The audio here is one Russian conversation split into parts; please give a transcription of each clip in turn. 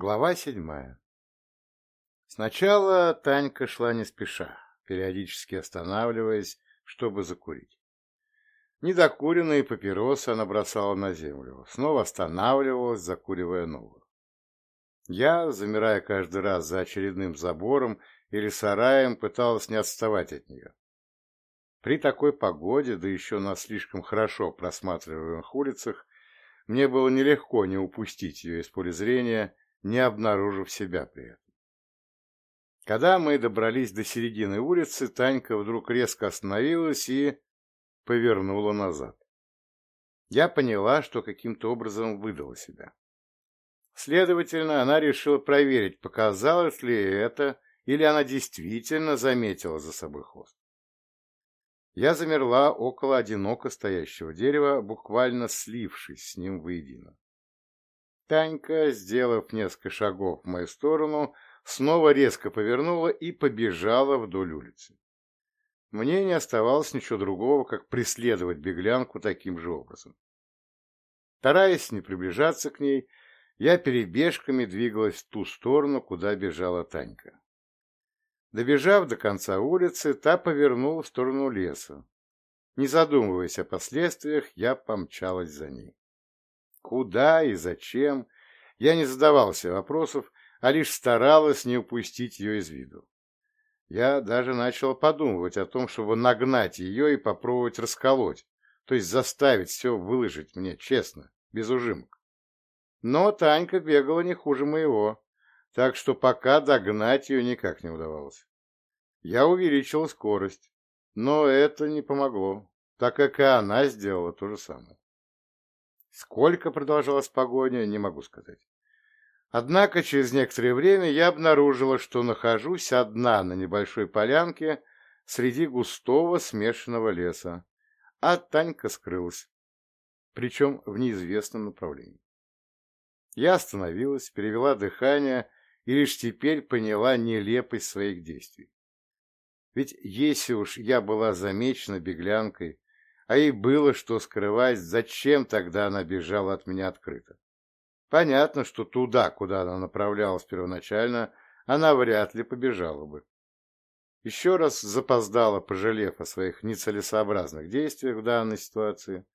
Глава седьмая Сначала Танька шла не спеша, периодически останавливаясь, чтобы закурить. Недокуренные папиросы она бросала на землю, снова останавливалась, закуривая новую. Я, замирая каждый раз за очередным забором или сараем, пыталась не отставать от нее. При такой погоде, да еще на слишком хорошо просматриваемых улицах, мне было нелегко не упустить ее из поля зрения, не обнаружив себя при этом. Когда мы добрались до середины улицы, Танька вдруг резко остановилась и повернула назад. Я поняла, что каким-то образом выдала себя. Следовательно, она решила проверить, показалось ли это, или она действительно заметила за собой хвост. Я замерла около одиноко стоящего дерева, буквально слившись с ним воедино. Танька, сделав несколько шагов в мою сторону, снова резко повернула и побежала вдоль улицы. Мне не оставалось ничего другого, как преследовать беглянку таким же образом. Стараясь не приближаться к ней, я перебежками двигалась в ту сторону, куда бежала Танька. Добежав до конца улицы, та повернула в сторону леса. Не задумываясь о последствиях, я помчалась за ней. Куда и зачем, я не задавался вопросов, а лишь старалась не упустить ее из виду. Я даже начал подумывать о том, чтобы нагнать ее и попробовать расколоть, то есть заставить все выложить мне честно, без ужимок. Но Танька бегала не хуже моего, так что пока догнать ее никак не удавалось. Я увеличил скорость, но это не помогло, так как и она сделала то же самое. Сколько продолжалась погоня, не могу сказать. Однако через некоторое время я обнаружила, что нахожусь одна на небольшой полянке среди густого смешанного леса, а Танька скрылась, причем в неизвестном направлении. Я остановилась, перевела дыхание и лишь теперь поняла нелепость своих действий. Ведь если уж я была замечена беглянкой, а ей было что скрывать, зачем тогда она бежала от меня открыто? Понятно, что туда, куда она направлялась первоначально, она вряд ли побежала бы. Еще раз запоздала, пожалев о своих нецелесообразных действиях в данной ситуации,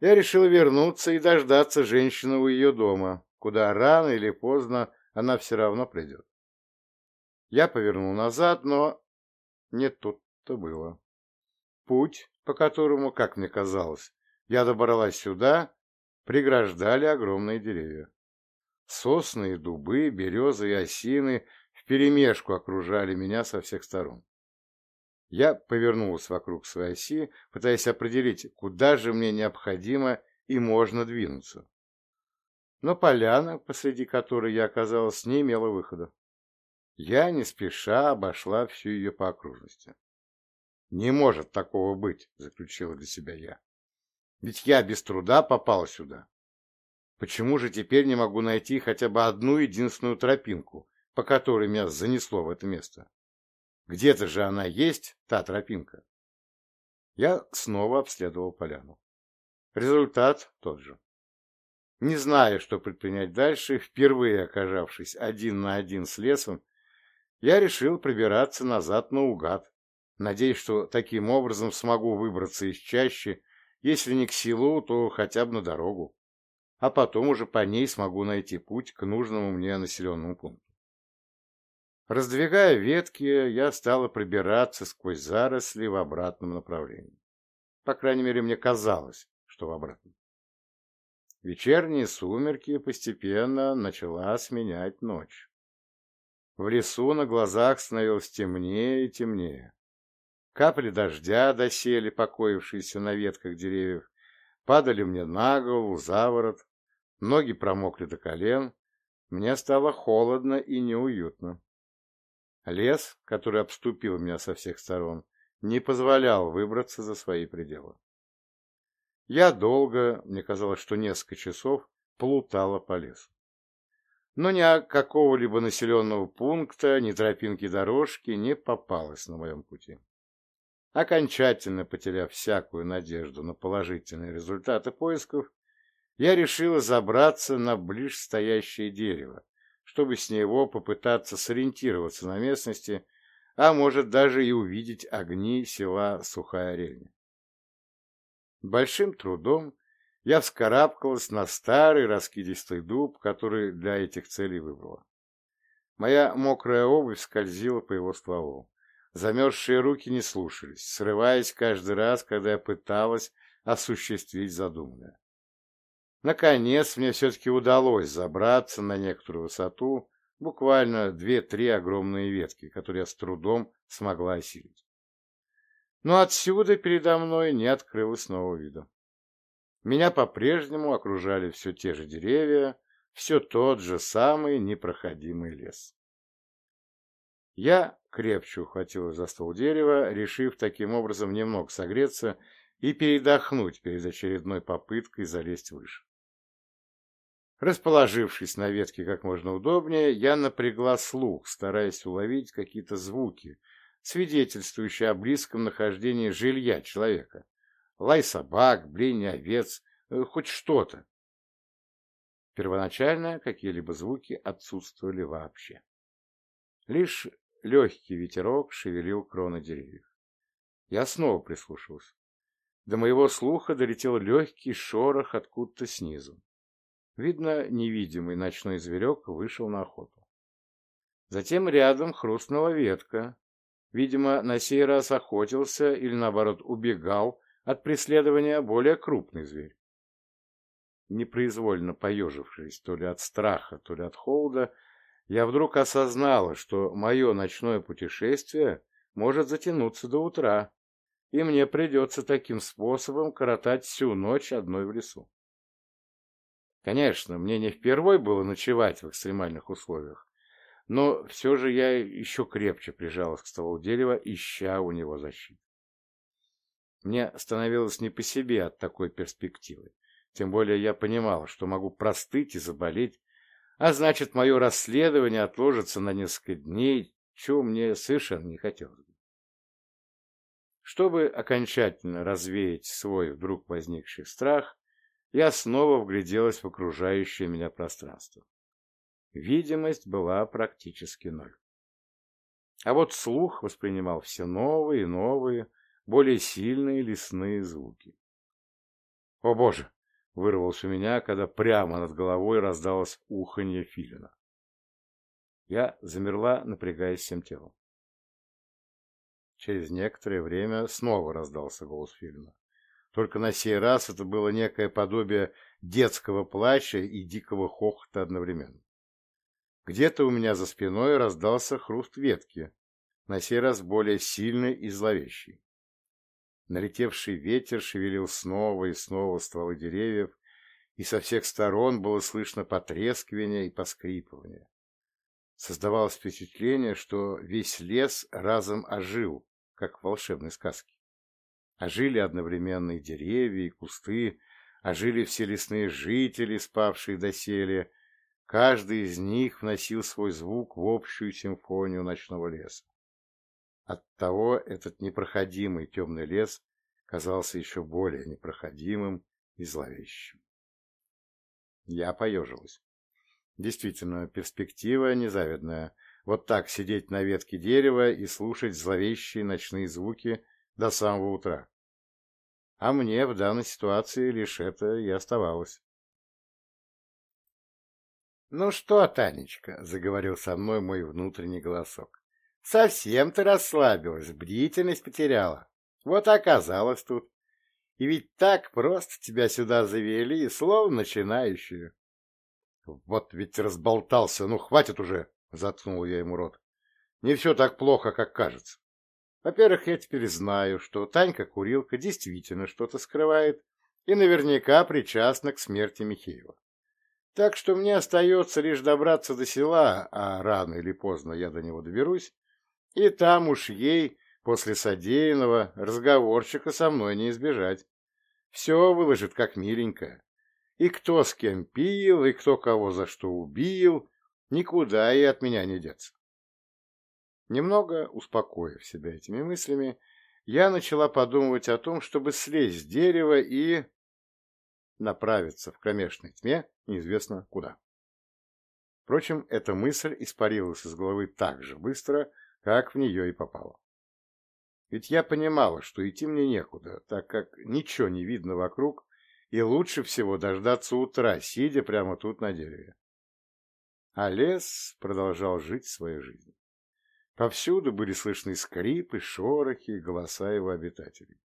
я решил вернуться и дождаться женщины у ее дома, куда рано или поздно она все равно придет. Я повернул назад, но не тут-то было. Путь, по которому, как мне казалось, я добралась сюда, преграждали огромные деревья. Сосны и дубы, березы и осины вперемешку окружали меня со всех сторон. Я повернулась вокруг своей оси, пытаясь определить, куда же мне необходимо и можно двинуться. Но поляна, посреди которой я оказалась, не имела выхода. Я не спеша обошла всю ее по окружности. «Не может такого быть», — заключила для себя я. «Ведь я без труда попала сюда. Почему же теперь не могу найти хотя бы одну единственную тропинку, по которой меня занесло в это место? Где-то же она есть, та тропинка». Я снова обследовал поляну. Результат тот же. Не зная, что предпринять дальше, впервые оказавшись один на один с лесом, я решил пробираться назад наугад, надеясь, что таким образом смогу выбраться из чащи, если не к селу, то хотя бы на дорогу, а потом уже по ней смогу найти путь к нужному мне населенному пункту. Раздвигая ветки, я стала пробираться сквозь заросли в обратном направлении. По крайней мере, мне казалось, что в обратном. Вечерние сумерки постепенно начала сменять ночь. В лесу на глазах становилось темнее и темнее. Капли дождя досели, покоившиеся на ветках деревьев, падали мне на голову, за ворот, ноги промокли до колен, мне стало холодно и неуютно. Лес, который обступил меня со всех сторон, не позволял выбраться за свои пределы. Я долго, мне казалось, что несколько часов, плутала по лесу но ни какого-либо населенного пункта, ни тропинки дорожки не попалось на моем пути. Окончательно потеряв всякую надежду на положительные результаты поисков, я решила забраться на ближстоящее дерево, чтобы с него попытаться сориентироваться на местности, а может даже и увидеть огни села Сухая Рельня. Большим трудом я вскарабкалась на старый раскидистый дуб, который для этих целей выбрала. Моя мокрая обувь скользила по его стволу. Замерзшие руки не слушались, срываясь каждый раз, когда я пыталась осуществить задуманное. Наконец, мне все-таки удалось забраться на некоторую высоту, буквально две-три огромные ветки, которые я с трудом смогла осилить. Но отсюда передо мной не открылось нового вида. Меня по-прежнему окружали все те же деревья, все тот же самый непроходимый лес. Я крепче ухватилась за ствол дерева, решив таким образом немного согреться и передохнуть перед очередной попыткой залезть выше. Расположившись на ветке как можно удобнее, я напрягла слух, стараясь уловить какие-то звуки, свидетельствующие о близком нахождении жилья человека. Лай собак, бление овец, э, хоть что-то. Первоначально какие-либо звуки отсутствовали вообще. Лишь легкий ветерок шевелил кроны деревьев. Я снова прислушался. До моего слуха долетел легкий шорох откуда-то снизу. Видно, невидимый ночной зверек вышел на охоту. Затем рядом хрустнула ветка. Видимо, на сей раз охотился или, наоборот, убегал от преследования более крупный зверь. Непроизвольно поежившись то ли от страха, то ли от холода, я вдруг осознала, что мое ночное путешествие может затянуться до утра, и мне придется таким способом коротать всю ночь одной в лесу. Конечно, мне не впервой было ночевать в экстремальных условиях, но все же я еще крепче прижалась к стволу дерева, ища у него защиту. Мне становилось не по себе от такой перспективы, тем более я понимала, что могу простыть и заболеть, а значит, мое расследование отложится на несколько дней, чего мне совершенно не хотелось бы. Чтобы окончательно развеять свой вдруг возникший страх, я снова вгляделась в окружающее меня пространство. Видимость была практически ноль. А вот слух воспринимал все новые и новые, более сильные лесные звуки. «О боже!» — вырвалось у меня, когда прямо над головой раздалось уханье филина. Я замерла, напрягаясь всем телом. Через некоторое время снова раздался голос филина. Только на сей раз это было некое подобие детского плача и дикого хохота одновременно. Где-то у меня за спиной раздался хруст ветки, на сей раз более сильный и зловещий. Налетевший ветер шевелил снова и снова стволы деревьев, и со всех сторон было слышно потрескивание и поскрипывание. Создавалось впечатление, что весь лес разом ожил, как в волшебной сказке. Ожили одновременно и деревья, и кусты, ожили все лесные жители, спавшие доселе. Каждый из них вносил свой звук в общую симфонию ночного леса. Оттого этот непроходимый темный лес казался еще более непроходимым и зловещим. Я поежилась. Действительно, перспектива незавидная. Вот так сидеть на ветке дерева и слушать зловещие ночные звуки – до самого утра. А мне в данной ситуации лишь это и оставалось. «Ну что, Танечка», — заговорил со мной мой внутренний голосок, — «совсем ты расслабилась, бдительность потеряла. Вот оказалось тут. И ведь так просто тебя сюда завели, словно начинающую». «Вот ведь разболтался, ну хватит уже», — заткнул я ему рот. «Не все так плохо, как кажется». Во-первых, я теперь знаю, что Танька-курилка действительно что-то скрывает и наверняка причастна к смерти Михеева. Так что мне остается лишь добраться до села, а рано или поздно я до него доберусь, и там уж ей, после содеянного, разговорчика со мной не избежать. Все выложит как миленькое. И кто с кем пил, и кто кого за что убил, никуда и от меня не деться. Немного успокоив себя этими мыслями, я начала подумывать о том, чтобы слезть с дерева и направиться в кромешной тьме неизвестно куда. Впрочем, эта мысль испарилась из головы так же быстро, как в нее и попала. Ведь я понимала, что идти мне некуда, так как ничего не видно вокруг, и лучше всего дождаться утра, сидя прямо тут на дереве. А лес продолжал жить своей жизнью. Повсюду были слышны скрипы, шорохи и голоса его обитателей.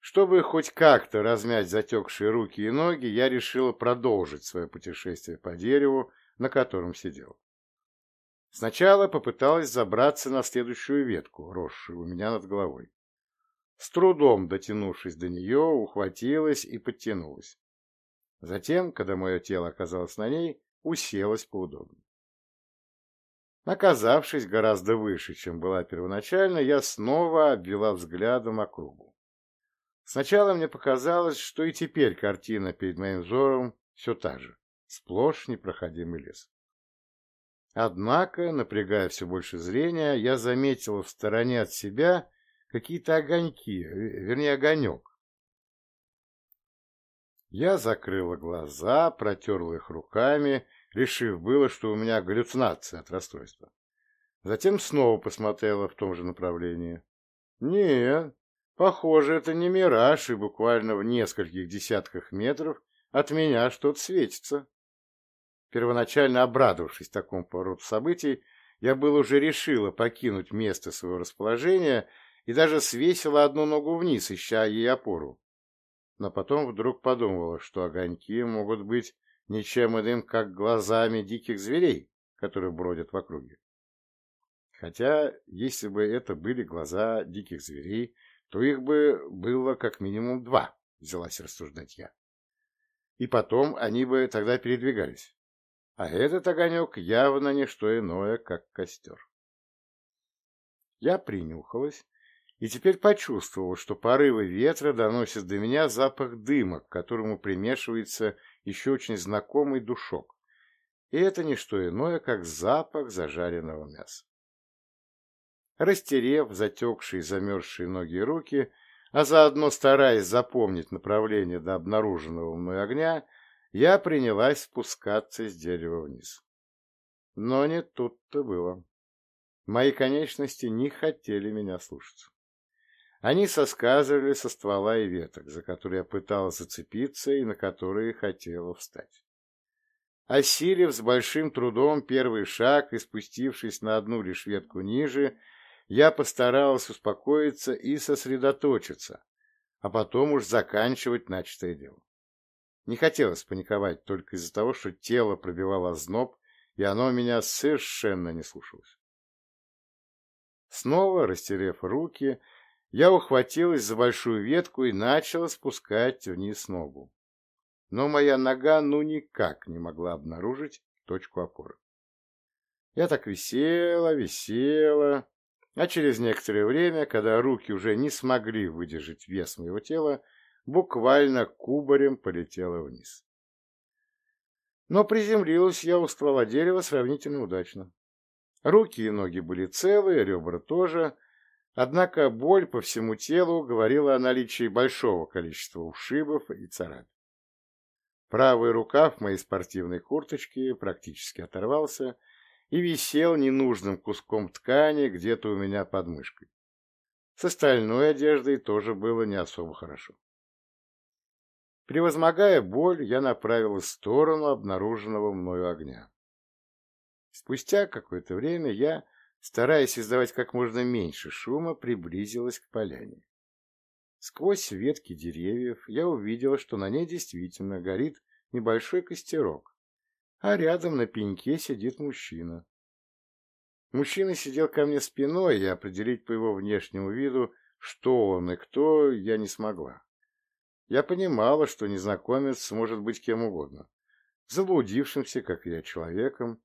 Чтобы хоть как-то размять затекшие руки и ноги, я решила продолжить свое путешествие по дереву, на котором сидел. Сначала попыталась забраться на следующую ветку, росшую у меня над головой. С трудом дотянувшись до нее, ухватилась и подтянулась. Затем, когда мое тело оказалось на ней, уселась поудобнее. Оказавшись гораздо выше, чем была первоначально, я снова обвела взглядом округу. Сначала мне показалось, что и теперь картина перед моим взором все та же, сплошь непроходимый лес. Однако, напрягая все больше зрения, я заметила в стороне от себя какие-то огоньки, вернее, огонек. Я закрыла глаза, протерла их руками, решив было, что у меня галлюцинация от расстройства. Затем снова посмотрела в том же направлении. Нет, похоже, это не мираж, и буквально в нескольких десятках метров от меня что-то светится. Первоначально обрадовавшись такому повороту событий, я было уже решила покинуть место своего расположения и даже свесила одну ногу вниз, ища ей опору. Но потом вдруг подумала, что огоньки могут быть ничем иным, как глазами диких зверей, которые бродят в округе. Хотя, если бы это были глаза диких зверей, то их бы было как минимум два, взялась рассуждать я. И потом они бы тогда передвигались. А этот огонек явно не что иное, как костер. Я принюхалась и теперь почувствовал, что порывы ветра доносят до меня запах дыма, к которому примешивается еще очень знакомый душок. И это не что иное, как запах зажаренного мяса. Растерев затекшие замерзшие ноги и руки, а заодно стараясь запомнить направление до обнаруженного мной огня, я принялась спускаться с дерева вниз. Но не тут-то было. Мои конечности не хотели меня слушаться. Они соскальзывали со ствола и веток, за которые я пыталась зацепиться и на которые хотела встать. Осилив с большим трудом первый шаг и спустившись на одну лишь ветку ниже, я постаралась успокоиться и сосредоточиться, а потом уж заканчивать начатое дело. Не хотелось паниковать только из-за того, что тело пробивало зноб, и оно меня совершенно не слушалось. Снова, растерев руки, я ухватилась за большую ветку и начала спускать вниз ногу. Но моя нога ну никак не могла обнаружить точку опоры. Я так висела, висела, а через некоторое время, когда руки уже не смогли выдержать вес моего тела, буквально кубарем полетела вниз. Но приземлилась я у ствола дерева сравнительно удачно. Руки и ноги были целые, ребра тоже, однако боль по всему телу говорила о наличии большого количества ушибов и царапин. Правый рукав моей спортивной курточки практически оторвался и висел ненужным куском ткани где-то у меня под мышкой. С остальной одеждой тоже было не особо хорошо. Превозмогая боль, я направилась в сторону обнаруженного мною огня. Спустя какое-то время я, стараясь издавать как можно меньше шума, приблизилась к поляне. Сквозь ветки деревьев я увидела, что на ней действительно горит небольшой костерок, а рядом на пеньке сидит мужчина. Мужчина сидел ко мне спиной, и определить по его внешнему виду, что он и кто, я не смогла. Я понимала, что незнакомец может быть кем угодно. Заблудившимся, как я, человеком,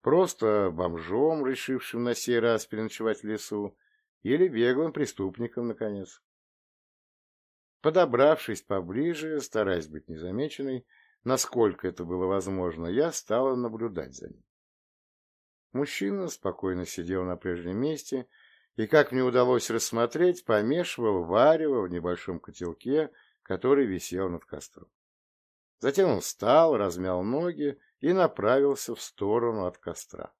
просто бомжом, решившим на сей раз переночевать в лесу, или беглым преступником, наконец. Подобравшись поближе, стараясь быть незамеченной, насколько это было возможно, я стала наблюдать за ним. Мужчина спокойно сидел на прежнем месте и, как мне удалось рассмотреть, помешивал варево в небольшом котелке, который висел над костром. Затем он встал, размял ноги и направился в сторону от костра.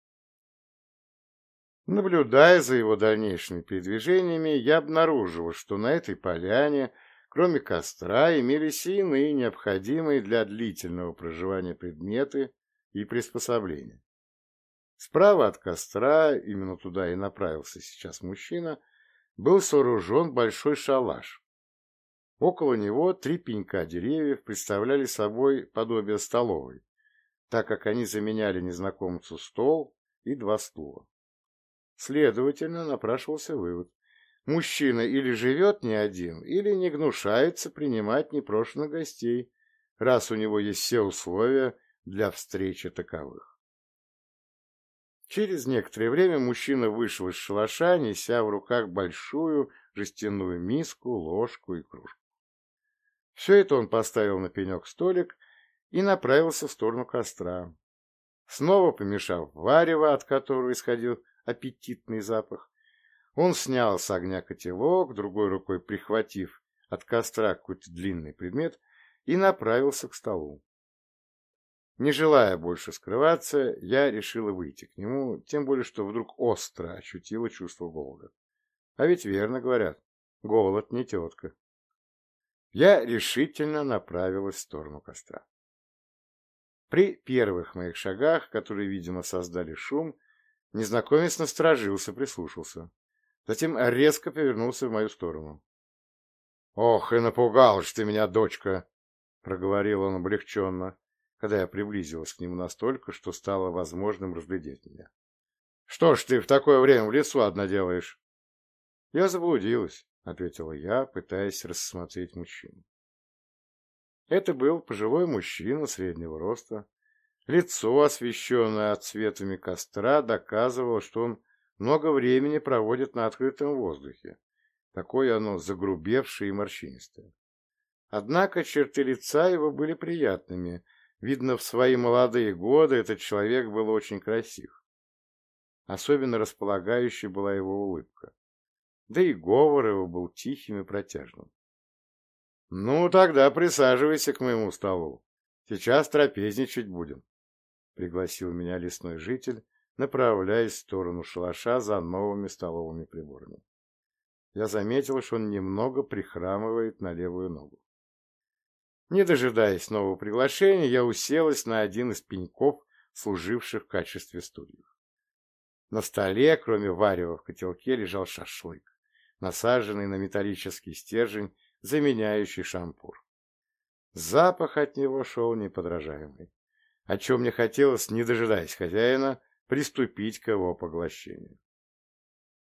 Наблюдая за его дальнейшими передвижениями, я обнаружил, что на этой поляне, кроме костра, имелись и иные необходимые для длительного проживания предметы и приспособления. Справа от костра, именно туда и направился сейчас мужчина, был сооружен большой шалаш. Около него три пенька деревьев представляли собой подобие столовой, так как они заменяли незнакомцу стол и два стула. Следовательно, напрашивался вывод. Мужчина или живет не один, или не гнушается принимать непрошенных гостей, раз у него есть все условия для встречи таковых. Через некоторое время мужчина вышел из шалаша, неся в руках большую жестяную миску, ложку и кружку. Все это он поставил на пенек столик и направился в сторону костра. Снова помешав варево, от которого исходил аппетитный запах. Он снял с огня котелок, другой рукой прихватив от костра какой-то длинный предмет, и направился к столу. Не желая больше скрываться, я решила выйти к нему, тем более, что вдруг остро ощутила чувство голода. А ведь верно говорят, голод не тетка. Я решительно направилась в сторону костра. При первых моих шагах, которые, видимо, создали шум, Незнакомец насторожился, прислушался. Затем резко повернулся в мою сторону. — Ох, и напугал ж ты меня, дочка! — проговорил он облегченно, когда я приблизилась к нему настолько, что стало возможным разглядеть меня. — Что ж ты в такое время в лесу одна делаешь? — Я заблудилась, — ответила я, пытаясь рассмотреть мужчину. Это был пожилой мужчина среднего роста, Лицо, освещенное отсветами костра, доказывало, что он много времени проводит на открытом воздухе. Такое оно загрубевшее и морщинистое. Однако черты лица его были приятными. Видно, в свои молодые годы этот человек был очень красив. Особенно располагающей была его улыбка. Да и говор его был тихим и протяжным. — Ну, тогда присаживайся к моему столу. Сейчас трапезничать будем пригласил меня лесной житель, направляясь в сторону шалаша за новыми столовыми приборами. Я заметил, что он немного прихрамывает на левую ногу. Не дожидаясь нового приглашения, я уселась на один из пеньков, служивших в качестве стульев. На столе, кроме варева в котелке, лежал шашлык, насаженный на металлический стержень, заменяющий шампур. Запах от него шел неподражаемый о чем мне хотелось, не дожидаясь хозяина, приступить к его поглощению.